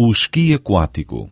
o esqui aquático.